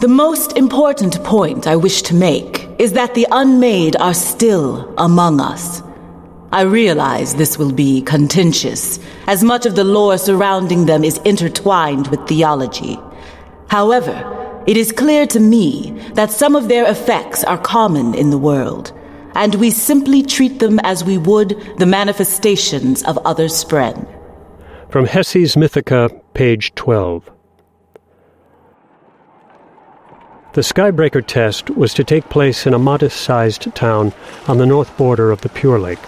The most important point I wish to make is that the unmade are still among us. I realize this will be contentious, as much of the lore surrounding them is intertwined with theology. However, it is clear to me that some of their effects are common in the world, and we simply treat them as we would the manifestations of other spren. From Hessi's Mythica, page 12. The Skybreaker test was to take place in a modest sized town on the north border of the Pure Lake.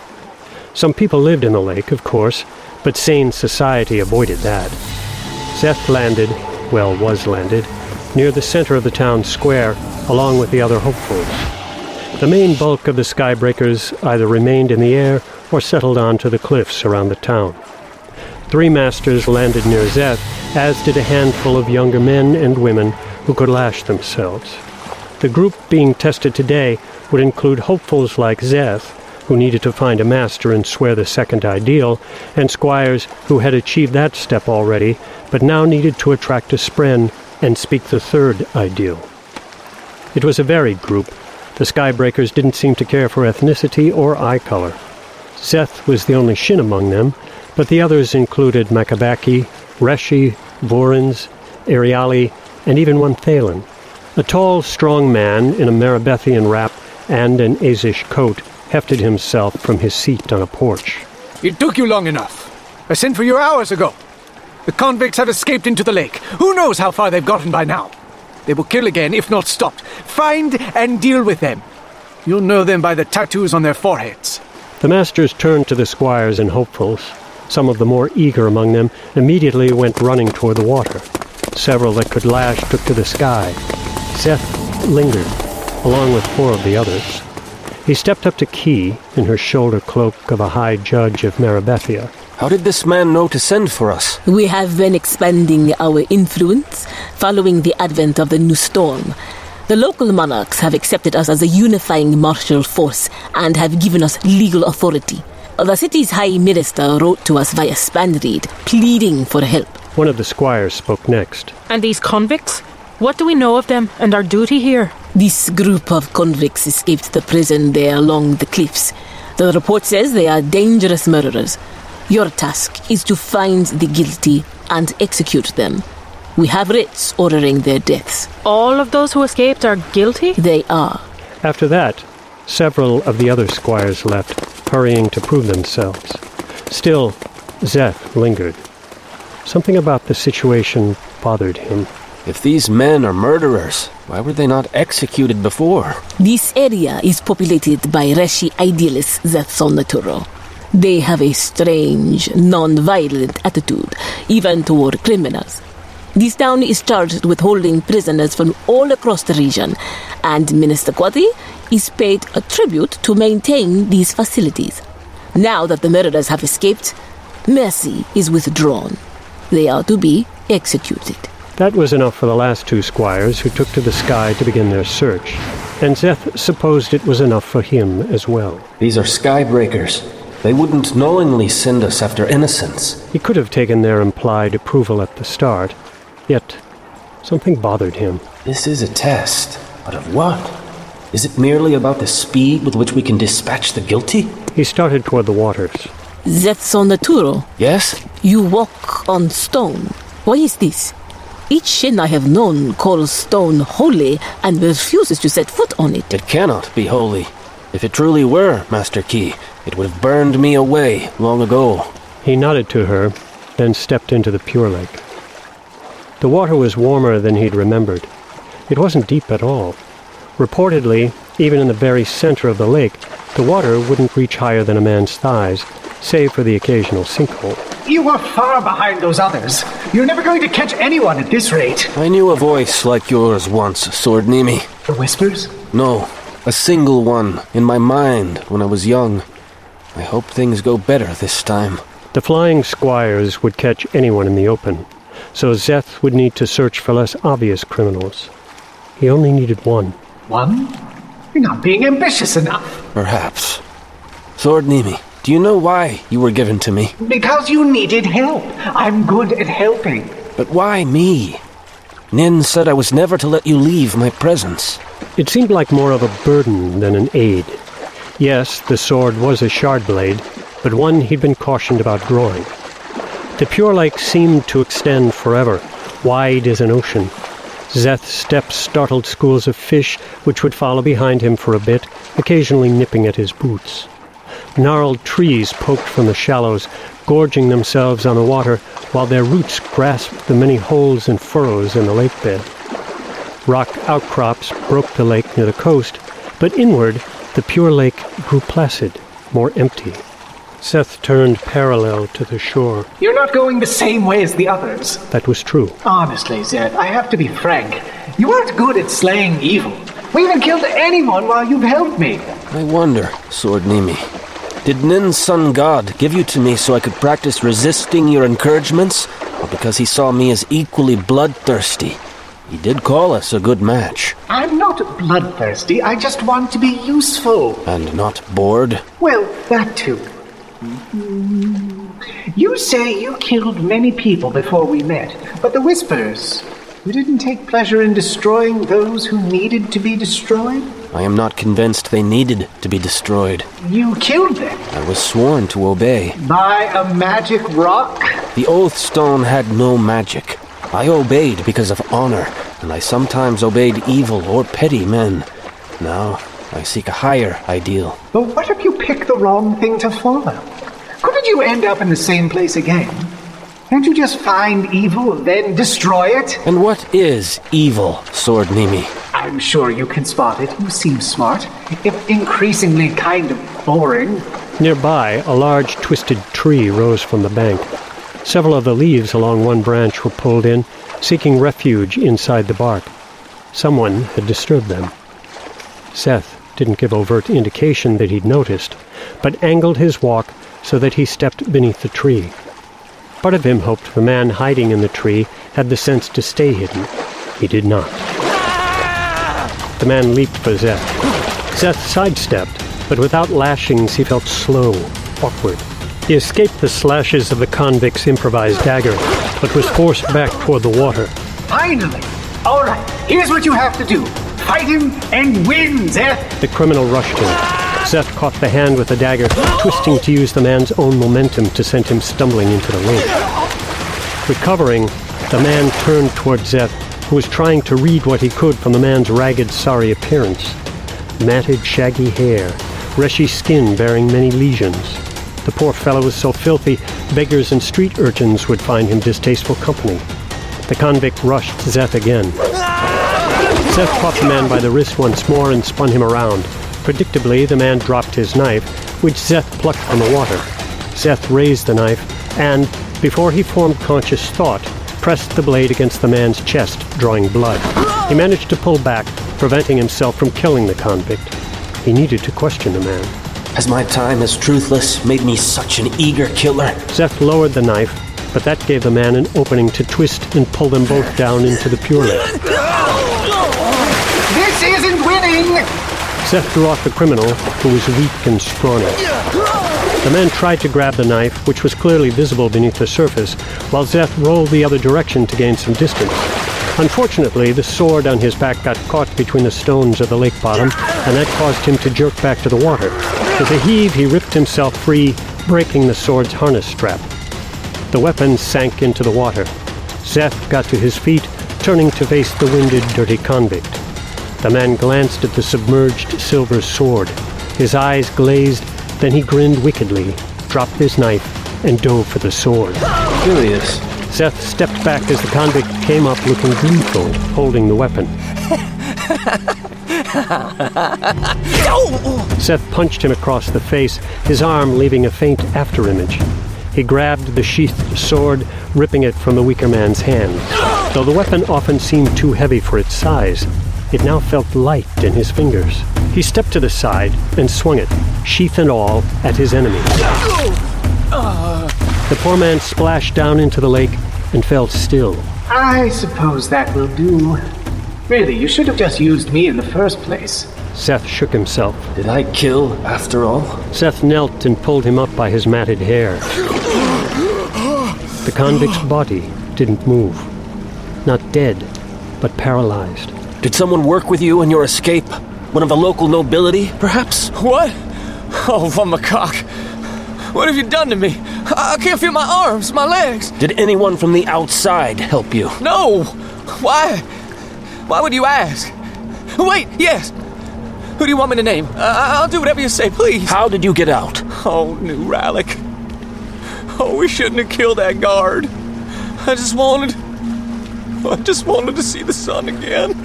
Some people lived in the lake, of course, but sane society avoided that. Szeth landed, well, was landed, near the center of the town square, along with the other hopefuls. The main bulk of the skybreakers either remained in the air or settled onto the cliffs around the town. Three masters landed near Szeth, as did a handful of younger men and women who could lash themselves. The group being tested today would include hopefuls like Szeth, who needed to find a master and swear the second ideal, and squires who had achieved that step already, but now needed to attract a spren and speak the third ideal. It was a varied group. The Skybreakers didn't seem to care for ethnicity or eye color. Szeth was the only Shin among them, but the others included Makabaki, Reshi, Vorins, Iriali, and even one Thaylen. A tall, strong man in a Marabethian wrap and an Azish coat hefted himself from his seat on a porch. It took you long enough. I sent for you hours ago. The convicts have escaped into the lake. Who knows how far they've gotten by now? They will kill again if not stopped. Find and deal with them. You'll know them by the tattoos on their foreheads. The masters turned to the squires and hopefuls. Some of the more eager among them immediately went running toward the water. Several that could lash took to the sky. Szeth lingered, along with four of the others. He stepped up to Ki in her shoulder cloak of a high judge of Marabethia. How did this man know to send for us? We have been expanding our influence following the advent of the new storm. The local monarchs have accepted us as a unifying martial force and have given us legal authority. The city's high minister wrote to us via Spanreed, pleading for help. One of the squires spoke next. And these convicts? What do we know of them and our duty here? This group of convicts escaped the prison there along the cliffs. The report says they are dangerous murderers. Your task is to find the guilty and execute them. We have writs ordering their deaths. All of those who escaped are guilty? They are. After that, several of the other squires left, hurrying to prove themselves. Still, Szeth lingered. Something about the situation bothered him. If these men are murderers, why were they not executed before? This area is populated by Reshi idealists Szeth-son-Neturo. They have a strange, non-violent attitude, even toward criminals. This town is charged with holding prisoners from all across the region, and Minister Quadri is paid a tribute to maintain these facilities. Now that the murderers have escaped, mercy is withdrawn. They are to be executed. That was enough for the last two squires who took to the sky to begin their search, and Szeth supposed it was enough for him as well. These are skybreakers. They wouldn't knowingly send us after innocents. He could have taken their implied approval at the start, yet something bothered him. This is a test, but of what? Is it merely about the speed with which we can dispatch the guilty? He started toward the waters. Szeth-son-Neturo, Yes? you walk on stone. Why is this? Each Shin I have known calls stone holy and refuses to set foot on it. It cannot be holy. If it truly were, Master Ki, it would have burned me away long ago. He nodded to her, then stepped into the Pure Lake. The water was warmer than he'd remembered. It wasn't deep at all. Reportedly, even in the very center of the lake, the water wouldn't reach higher than a man's thighs, save for the occasional sinkhole. You are far behind those others. You're never going to catch anyone at this rate. I knew a voice like yours once, Sword Nimi. The whispers? No, a single one in my mind when I was young. I hope things go better this time. The flying squires would catch anyone in the open, so Szeth would need to search for less obvious criminals. He only needed one. One? You're not being ambitious enough. Perhaps. Sword Nimi, do you know why you were given to me? Because you needed help. I'm good at helping. But why me? Nin said I was never to let you leave my presence. It seemed like more of a burden than an aid. Yes, the sword was a shard blade, but one he'd been cautioned about drawing. The Pure Lake seemed to extend forever, wide as an ocean. Szeth's steps startled schools of fish, which would follow behind him for a bit, occasionally nipping at his boots. Gnarled trees poked from the shallows, gorging themselves on the water, while their roots grasped the many holes and furrows in the lake bed. Rock outcrops broke the lake near the coast, but inward the pure lake grew placid, more empty. Szeth turned parallel to the shore. You're not going the same way as the others. That was true. Honestly, Szeth, I have to be frank. You aren't good at slaying evil. We haven't killed anyone while you've helped me. I wonder, Sword Nimi. Did Nin's sun god give you to me so I could practice resisting your encouragements? Or because he saw me as equally bloodthirsty? He did call us a good match. I'm not bloodthirsty. I just want to be useful. And not bored? Well, that too. You say you killed many people before we met, but the Whispers, you didn't take pleasure in destroying those who needed to be destroyed? I am not convinced they needed to be destroyed. You killed them I was sworn to obey. by a magic rock? The Oath Stone had no magic. I obeyed because of honor, and I sometimes obeyed evil or petty men. Now, I seek a higher ideal. But what if you pick the wrong thing to follow? Couldn't you end up in the same place again? Can't you just find evil, then destroy it? And what is evil, Sword Nimi? I'm sure you can spot it. You seem smart, if increasingly kind of boring. Nearby, a large twisted tree rose from the bank. Several of the leaves along one branch were pulled in, seeking refuge inside the bark. Someone had disturbed them. Szeth didn't give overt indication that he'd noticed, but angled his walk so that he stepped beneath the tree. Part of him hoped the man hiding in the tree had the sense to stay hidden. He did not. The man leaped for Szeth. Szeth sidestepped, but without lashings he felt slow, awkward. He escaped the slashes of the convict's improvised dagger, but was forced back toward the water. Finally! All right, here's what you have to do fight him and win, Szeth! The criminal rushed him. Szeth caught the hand with the dagger, twisting to use the man's own momentum to send him stumbling into the lake. Recovering, the man turned toward Szeth, was trying to read what he could from the man's ragged, sorry appearance. Matted, shaggy hair, Reshi skin bearing many lesions. The poor fellow was so filthy, beggars and street urchins would find him distasteful company. The convict rushed Szeth again. Szeth caught the man by the wrist once more and spun him around. Predictably, the man dropped his knife, which Szeth plucked from the water. Szeth raised the knife and, before he formed conscious thought, pressed the blade against the man's chest, drawing blood. He managed to pull back, preventing himself from killing the convict. He needed to question the man. Has my time as truthless made me such an eager killer? Szeth lowered the knife, but that gave the man an opening to twist and pull them both down into the Pure Lake. This isn't winning! Szeth drew off the criminal, who was weak and scrawny. The man tried to grab the knife, which was clearly visible beneath the surface, while Szeth rolled the other direction to gain some distance. Unfortunately, the sword on his back got caught between the stones of the lake bottom, and that caused him to jerk back to the water. With a heave, he ripped himself free, breaking the sword's harness strap. The weapon sank into the water. Szeth got to his feet, turning to face the winded, dirty convict. The man glanced at the submerged silver sword. His eyes glazed, then he grinned wickedly, dropped his knife, and dove for the sword. Curious. Szeth stepped back as the convict came up looking gleeful, holding the weapon. Szeth punched him across the face, his arm leaving a faint afterimage. He grabbed the sheathed sword, ripping it from the weaker man's hand. Though the weapon often seemed too heavy for its size, it now felt light in his fingers. He stepped to the side and swung it, sheath and all, at his enemy. The poor man splashed down into the lake and fell still. I suppose that will do. Really, you should have just used me in the first place. Szeth shook himself. Did I kill after all? Szeth knelt and pulled him up by his matted hair. The convict's body didn't move. Not dead, but paralyzed. Did someone work with you in your escape? One of the local nobility, perhaps? What? Oh, Vun Makak. What have you done to me? I can't feel my arms, my legs. Did anyone from the outside help you? No. Why? Why would you ask? Wait, yes. Who do you want me to name? Uh, I'll do whatever you say, please. How did you get out? Oh, New. Oh, we shouldn't have killed that guard. I just wanted. I just wanted to see the sun again.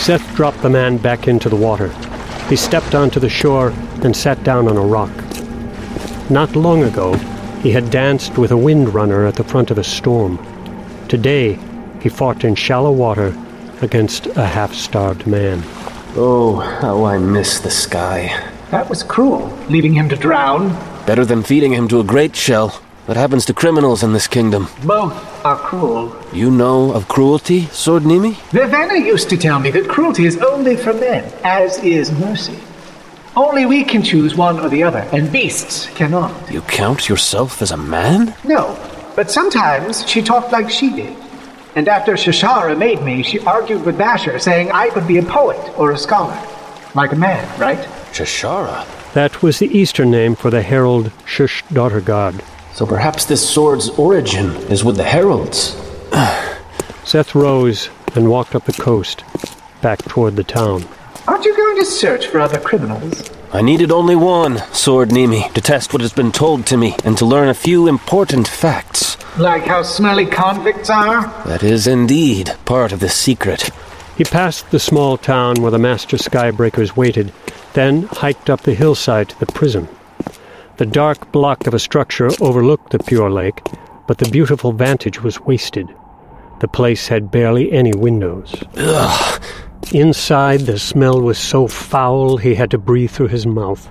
Szeth dropped the man back into the water. He stepped onto the shore and sat down on a rock. Not long ago, he had danced with a windrunner at the front of a storm. Today, he fought in shallow water against a half starved man. Oh, how I miss the sky. That was cruel, leaving him to drown. Better than feeding him to a great shell. What happens to criminals in this kingdom? Both are cruel. You know of cruelty, Sword Nimi? Vivenna used to tell me that cruelty is only for men, as is mercy. Only we can choose one or the other, and beasts cannot. You count yourself as a man? No, but sometimes she talked like she did. And after Shashara made me, she argued with Vasher, saying I could be a poet or a scholar. Like a man, right? Shashara. That was the Eastern name for the herald Shalash daughter god. So perhaps this sword's origin is with the heralds. Szeth rose and walked up the coast, back toward the town. Aren't you going to search for other criminals? I needed only one, Sword Nimi, to test what has been told to me and to learn a few important facts. Like how smelly convicts are? That is indeed part of the secret. He passed the small town where the master skybreakers waited, then hiked up the hillside to the prison. The dark block of a structure overlooked the pure lake, but the beautiful vantage was wasted. The place had barely any windows. Ugh. Inside, the smell was so foul he had to breathe through his mouth.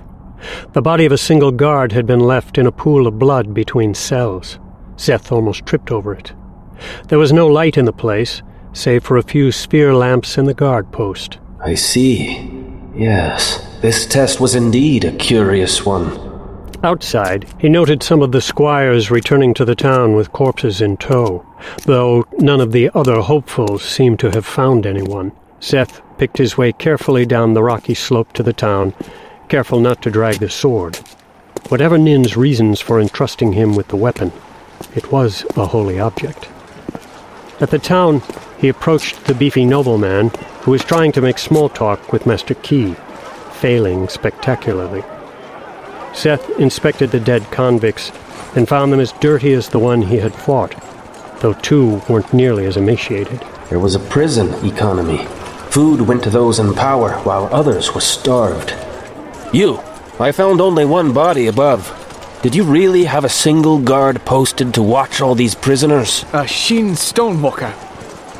The body of a single guard had been left in a pool of blood between cells. Szeth almost tripped over it. There was no light in the place, save for a few sphere lamps in the guard post. I see. Yes, this test was indeed a curious one. Outside, he noted some of the squires returning to the town with corpses in tow, though none of the other hopefuls seemed to have found anyone. Szeth picked his way carefully down the rocky slope to the town, careful not to drag the sword. Whatever Nin's reasons for entrusting him with the weapon, it was a holy object. At the town, he approached the beefy nobleman who was trying to make small talk with Master Ki, failing spectacularly. Szeth inspected the dead convicts and found them as dirty as the one he had fought, though two weren't nearly as emaciated. There was a prison economy. Food went to those in power while others were starved. You, I found only one body above. Did you really have a single guard posted to watch all these prisoners? A Shin Stonewalker.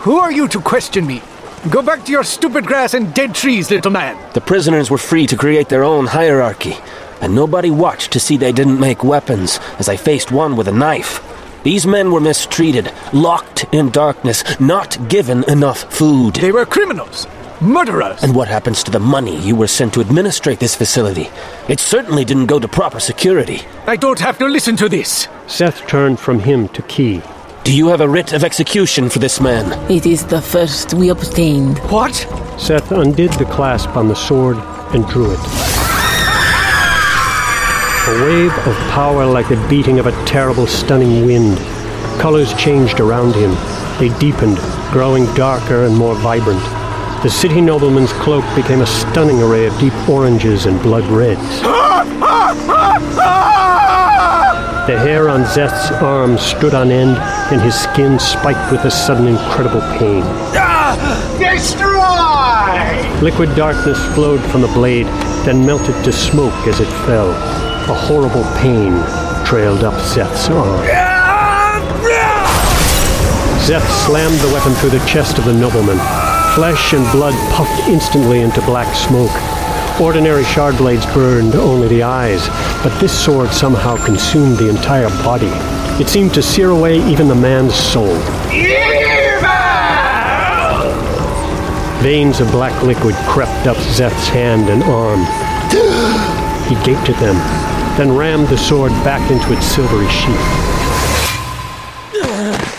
Who are you to question me? Go back to your stupid grass and dead trees, little man. The prisoners were free to create their own hierarchy, and nobody watched to see they didn't make weapons, as I faced one with a knife. These men were mistreated, locked in darkness, not given enough food. They were criminals, murderers. And what happens to the money you were sent to administrate this facility? It certainly didn't go to proper security. I don't have to listen to this. Szeth turned from him to Ki. Do you have a writ of execution for this man? It is the first we obtained. What? Seth undid the clasp on the sword and drew it. A wave of power like the beating of a terrible, stunning wind. Colors changed around him. They deepened, growing darker and more vibrant. The city nobleman's cloak became a stunning array of deep oranges and blood reds. The hair on Szeth's arms stood on end, and his skin spiked with a sudden incredible pain. Destroy! Liquid darkness flowed from the blade, then melted to smoke as it fell. A horrible pain trailed up Szeth's arm. Szeth slammed the weapon through the chest of the nobleman. Flesh and blood puffed instantly into black smoke. Ordinary shard blades burned only the eyes, but this sword somehow consumed the entire body. It seemed to sear away even the man's soul. Veins of black liquid crept up Szeth's hand and arm. He gaped at them, then rammed the sword back into its silvery sheath.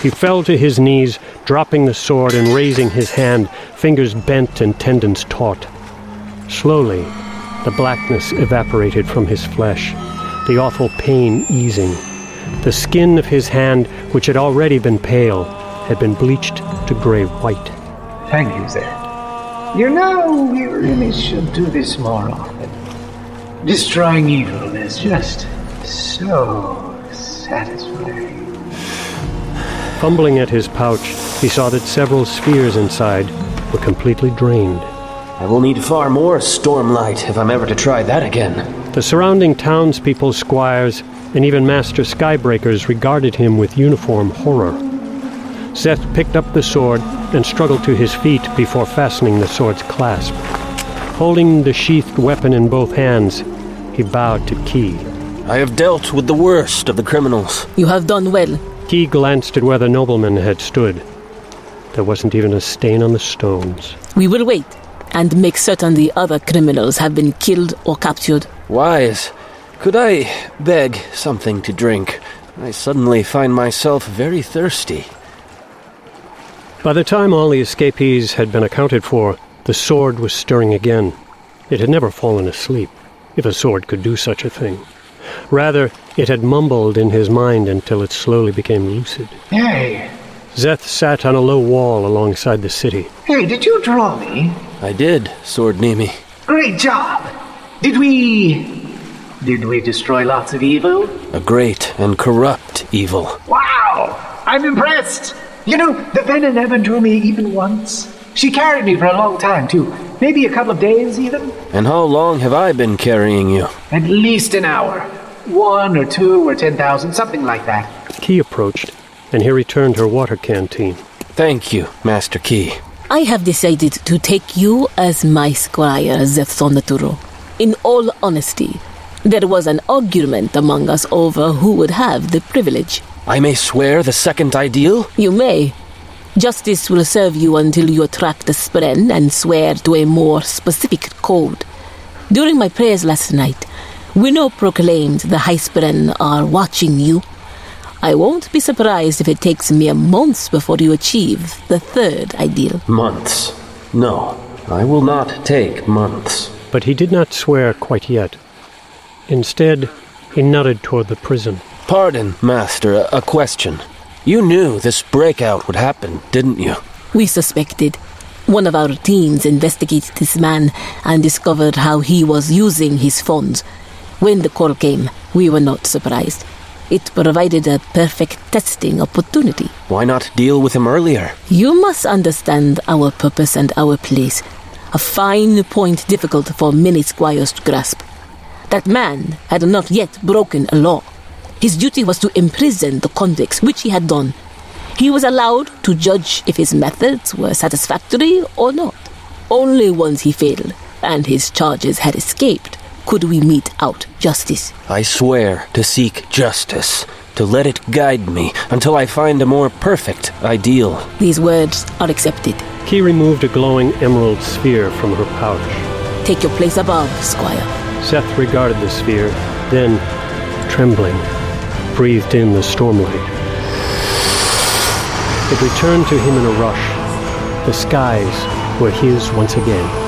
He fell to his knees, dropping the sword and raising his hand, fingers bent and tendons taut. Slowly, the blackness evaporated from his flesh, the awful pain easing. The skin of his hand, which had already been pale, had been bleached to gray white. Thank you, Szeth. You know, we really should do this more often. Destroying evil is just so satisfying. Fumbling at his pouch, he saw that several spheres inside were completely drained. I will need far more stormlight if I'm ever to try that again. The surrounding townspeople, squires, and even Master Skybreakers regarded him with uniform horror. Szeth picked up the sword and struggled to his feet before fastening the sword's clasp. Holding the sheathed weapon in both hands, he bowed to Ki. I have dealt with the worst of the criminals. You have done well. Ki glanced at where the nobleman had stood. There wasn't even a stain on the stones. We will wait and make certain the other criminals have been killed or captured. Wise, could I beg something to drink? I suddenly find myself very thirsty. By the time all the escapees had been accounted for, the sword was stirring again. It had never fallen asleep, if a sword could do such a thing. Rather, it had mumbled in his mind until it slowly became lucid. Hey, Szeth sat on a low wall alongside the city. hey, did you draw me? I did, Sword Nimi. Great job! Did we. Did we destroy lots of evil? A great and corrupt evil. Wow! I'm impressed! You know, the Venom never drew me even once. She carried me for a long time, too. Maybe a couple of days, even. And how long have I been carrying you? At least an hour. One or two or ten thousand, something like that. Ki approached, and he returned her water canteen. Thank you, Master Ki. I have decided to take you as my squire, Zethonaturo. In all honesty, there was an argument among us over who would have the privilege. I may swear the second ideal? You may. Justice will serve you until you attract the spren and swear to a more specific code. During my prayers last night, Winnow proclaimed the High Spren are watching you. I won't be surprised if it takes mere months before you achieve the third ideal. Months. No, I will not take months. But he did not swear quite yet. Instead, he nodded toward the prison. Pardon, Master, a, a question. You knew this breakout would happen, didn't you? We suspected. One of our teams investigated this man and discovered how he was using his funds. When the call came, we were not surprised. It provided a perfect testing opportunity. Why not deal with him earlier? You must understand our purpose and our place. A fine point difficult for many squires to grasp. That man had not yet broken a law. His duty was to imprison the convicts, which he had done. He was allowed to judge if his methods were satisfactory or not. Only once he failed, and his charges had escaped, could we mete out justice. I swear to seek justice, to let it guide me until I find a more perfect ideal. These words are accepted. Ki removed a glowing emerald sphere from her pouch. Take your place above, squire. Szeth regarded the sphere, then, trembling, breathed in the stormlight. It returned to him in a rush. The skies were his once again.